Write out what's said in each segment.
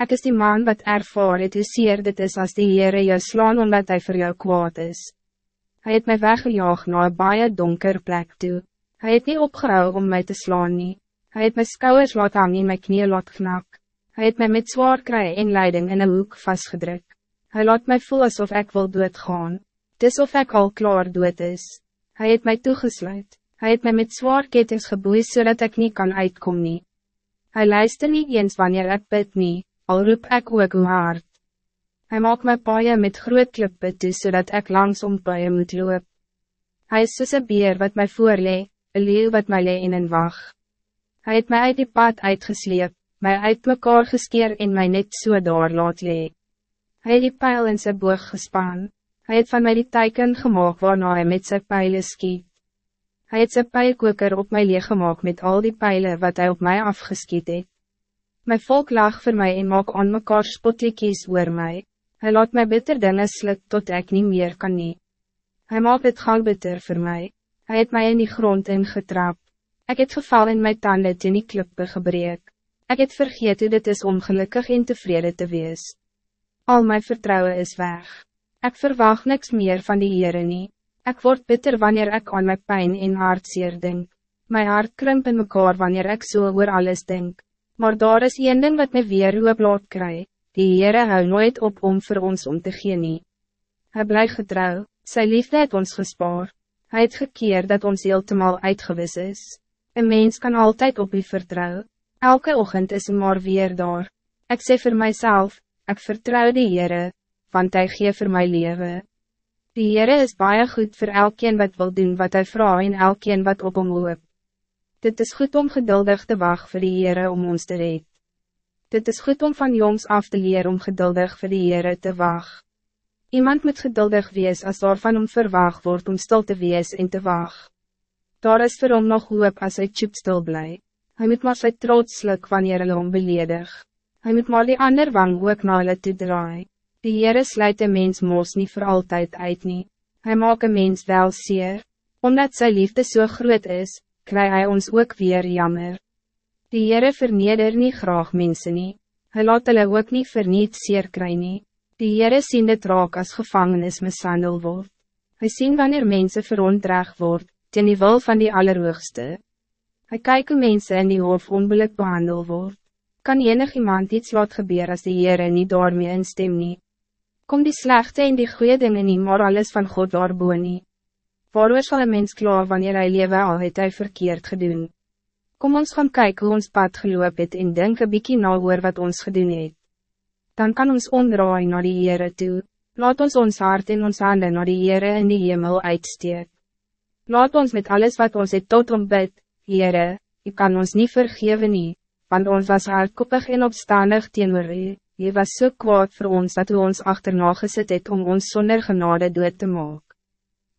Ik is die man wat ervaar het hoe seer dit is als die Heere jou slaan omdat hij voor jou kwaad is. Hij het mij weggejaagd naar een baie donker plek toe. Hij het niet opgehou om mij te slaan nie. Hij het my skouwers laat hang en my knie laat knak. Hij het mij met zwaar kry en leiding in een hoek vastgedrukt. Hij laat mij voelen alsof ik wil doodgaan. Dis of ik al klaar dood is. Hij het mij toegesluit. Hij het mij met zwaar ketens geboeid zodat ik niet kan uitkomen. Hij luister niet eens wanneer ik bid niet, al roep ik ook hoe hard. Hij maakt my paaien met groot klippe toe zodat ik langs om paaien moet loop. Hij is soos een beer wat mij voorlee, een leeuw wat mij lee in een wacht. Hij het mij uit die pad uitgesleep, mij uit mekaar geskeer en mij net so daar laat lee. Hij het die pijl in zijn boog gespan. Hij het van mij die teiken gemaakt waarna hij met zijn pijlen skiet. Hij het zijn pijlkoker op mij leeggemaakt met al die pijlen wat hij op mij afgeskiet het. Mijn volk lag voor mij en maak aan mekaar spotlikies oor mij. Hij laat mij bitter dingen slik tot ik niet meer kan nie. Hij maakt het gal bitter voor mij. Hij het mij in die grond ingetrap. Ik het geval in mijn tanden in die klippe gebreek. Ik het vergeet hoe dit is om gelukkig en tevreden te wees. Al mijn vertrouwen is weg. Ik verwacht niks meer van die Heere nie. Ik word bitter wanneer ik aan mijn pijn en hartseer denk. Mijn hart krimp in mekaar wanneer ik zo so oor alles denk. Maar daar is een ding wat me weer hoop laat kry. Die Heere hou nooit op om voor ons om te gee nie. Hy bly getrouw, sy liefde het ons gespaar. Hij het gekeer dat ons heeltemal uitgewis is. Een mens kan altijd op u vertrouwen. Elke ochtend is maar weer daar. Ik zeg voor mijzelf, ik vertrouw de Heere, want hij geeft voor mijn leven. De Heere is baie goed voor elkeen wat wil doen wat hij vraagt en elkeen wat op hom loop. Dit is goed om geduldig te wachten voor de Heere om ons te red. Dit is goed om van jongs af te leren om geduldig voor de Heere te wachten. Iemand moet geduldig wees als daar van hom verwacht wordt om stil te wees en te wachten. Daar is vir hom nog hoop as hy tjoep stil bly. Hy moet maar sy trotslik wanneer hulle hom beledig. Hy moet maar die ander wang ook na hulle toe draai. Die Heere sluit een mens mos niet voor altijd uit nie. Hy maak een mens wel zeer. Omdat zijn liefde zo so groot is, krijgt hij ons ook weer jammer. Die Heere verneder niet graag mensen nie. Hy laat hulle ook niet verniet zeer kry nie. Die Heere sien dit raak as gevangenis mishandel word. Hy sien wanneer mensen verontreg word, ten die wil van die Allerhoogste. Hij kijkt hoe mensen in die hof onbillik behandel word. Kan enig iemand iets laat gebeuren als die Heere niet daarmee instem nie? Kom die slechte en die goede dingen niet, maar alles van God daarboe nie. Waarover zal een mens klaar wanneer hij lewe al het hy verkeerd gedoen? Kom ons gaan kijken hoe ons pad geloop het en denk een bykie na oor wat ons gedoen het. Dan kan ons ondraai naar die Heere toe. Laat ons ons hart en ons handen naar die Heere in die hemel uitsteek. Laat ons met alles wat ons het tot om bid, Heere, ik kan ons niet vergeven nie, want ons was hardkoppig en opstandig teenoor u, je was so kwaad voor ons dat u ons achterna gesit het om ons zonder genade dood te maken.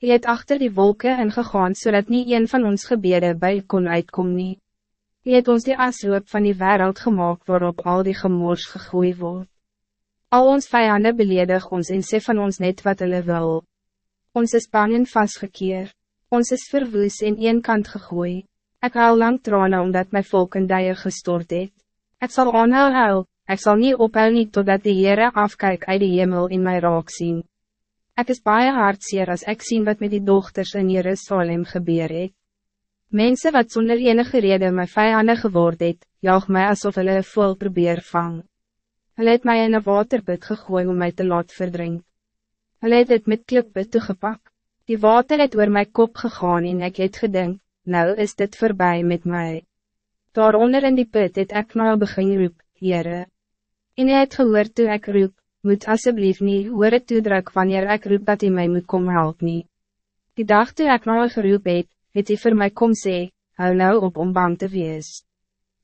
Je het achter die wolken ingegaan zodat niet een van ons gebeden bij kon uitkom nie. Je het ons die asloop van die wereld gemaakt waarop al die gemoors gegroeid wordt. Al ons vijanden beledig ons en sê van ons net wat hulle wil. Ons is pannen vastgekeerd. Ons is verwoes in een kant gegooi. Ik hou lang tranen omdat mijn volk in die gestort het. Ik zal aanhou huil, ik zal niet ophou nie totdat de Heere afkijk uit de hemel in mijn raak zien. Ik is baie hartseer als ik zie wat met die dochters in Jerusalem gebeur het. Mensen wat zonder enige reden my vijanden geword het, jaag mij alsof hulle een vol probeer vang. Hulle het mij in een waterbed gegooid om mij te laat verdrinken. Hulle het het met klippe toegepakt. Die water het oor my kop gegaan en ek het gedink, nou is dit voorbij met mij. Daaronder in die put het ek nou begin roep, Heere. En hy het gehoor toe ek roep, moet asseblief nie hoor het toedruk wanneer ek roep dat hij mij moet kom help nie. Die dag toe ek nou geroep het, het hy vir my kom sê, hou nou op om bang te wees.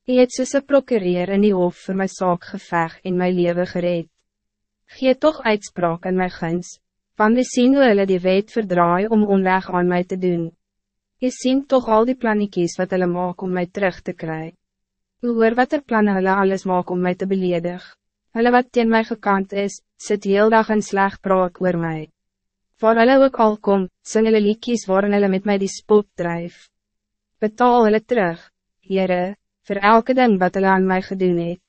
Hy het soos een prokureer in die hof voor my saak geveg en my leven gereed. Gee toch uitspraak in my guns, van we zien hoe hulle die wet verdraai om onweg aan mij te doen. Je ziet toch al die plannetjes wat hulle maak om mij terug te krijgen. Hoe hoor wat er plannen hulle alles maak om mij te beledig. Hulle wat teen mij gekant is, zit heel dag in slag praat oor mij. Voor hulle ook al kom, sing hulle liedjes waarin hulle met mij die spot drijf. Betaal hulle terug, Heere, voor elke ding wat hulle aan mij gedoen het.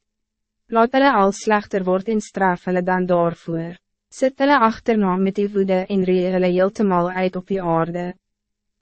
Laat hulle al slechter word en straf hulle dan daarvoor. Sit hulle achterna met die woede en ree hulle heeltemal uit op die aarde.